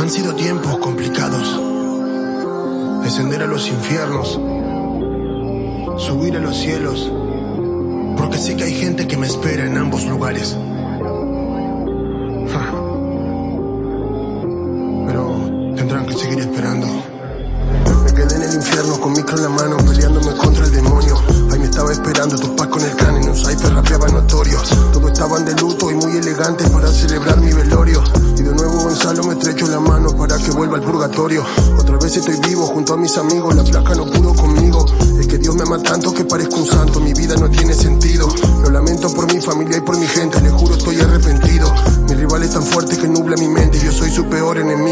Han sido tiempos complicados. Descender a los infiernos. Subir a los cielos. Porque sé que hay gente que me espera en ambos lugares. Pero tendrán que seguir esperando. Me quedé en el infierno con micro en la mano, peleándome contra el demonio. Ahí me estaba esperando Tupac con el can en un cipher rapeaba notorio. Todos estaban de luto y muy elegantes para celebrar mi velorio. Gonzalo me estrecho la mano para que vuelva al purgatorio. Otra vez estoy vivo junto a mis amigos, la flaca no pudo conmigo. Es que Dios me ama tanto que parezco un santo, mi vida no tiene sentido. Lo lamento por mi familia y por mi gente, le juro estoy arrepentido. Mi rival es tan fuerte que nubla mi mente, yo soy su peor enemigo.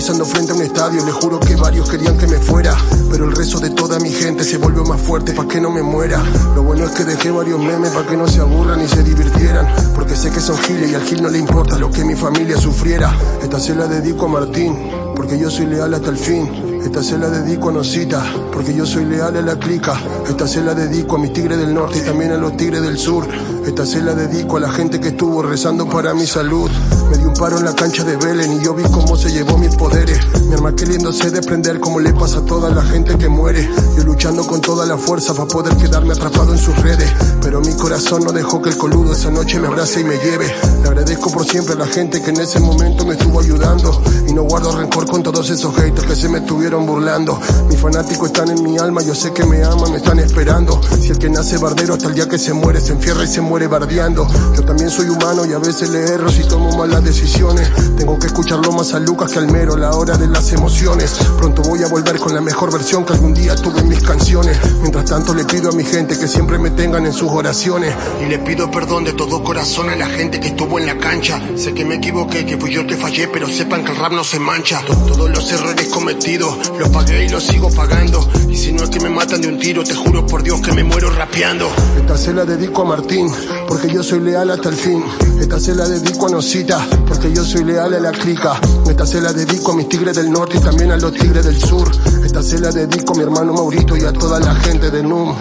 Agonizando frente a un estadio, le juro que varios querían que me fuera. Pero el resto de toda mi gente se volvió más fuerte para que no me muera. Lo bueno es que dejé varios memes para que no se aburran y se divirtieran. Porque sé que son giles y al gil no le importa lo que mi familia sufriera. Esta se la dedico a Martín, porque yo soy leal hasta el fin. Esta se la dedico a Nosita, porque yo soy leal a la clica. Esta se la dedico a mis tigres del norte y también a los tigres del sur. Esta se la dedico a la gente que estuvo rezando para mi salud. Me dio un paro en la cancha de Belén y yo vi cómo se llevó mis poderes. Mi arma queriéndose desprender como le pasa a toda la gente que muere. Yo luchando con toda la fuerza para poder quedarme atrapado en sus redes. Pero mi corazón no dejó que el coludo esa noche me abrace y me lleve. Le agradezco por siempre la gente que en ese momento me estuvo ayudando. Y no guardo rencor con todos esos haters que se me estuvieron burlando. Mis fanáticos están en mi alma, yo sé que me aman, me están esperando. Si el que nace bardero hasta el día que se muere, se enfierra y se muere bardeando. Yo también soy humano y a veces le erro si tomo malas decisiones. Tengo que escucharlo más a Lucas que al mero, la hora de las emociones. Pronto voy a volver con la mejor versión que algún día tuve en mis canciones. Mientras tanto le pido a mi gente que siempre me tengan en sus oraciones. Y le pido perdón de todo corazón a la gente que estuvo en la cancha. Sé que me equivoqué, que fui yo que fallé, pero sepan que el rap no se mancha. To- Todos los errores cometidos los pagué y los sigo pagando. Y si no es que me matan de un tiro, te juro por Dios que me muero rapeando. Esta se la dedico a Martín, porque yo soy leal hasta el fin. Esta se la dedico a Nosita, porque yo soy leal a la clica. Esta se la dedico a mis tigres del norte y también a los tigres del sur. Esta se la dedico a mi hermano Maurito y a toda la gente de NUM.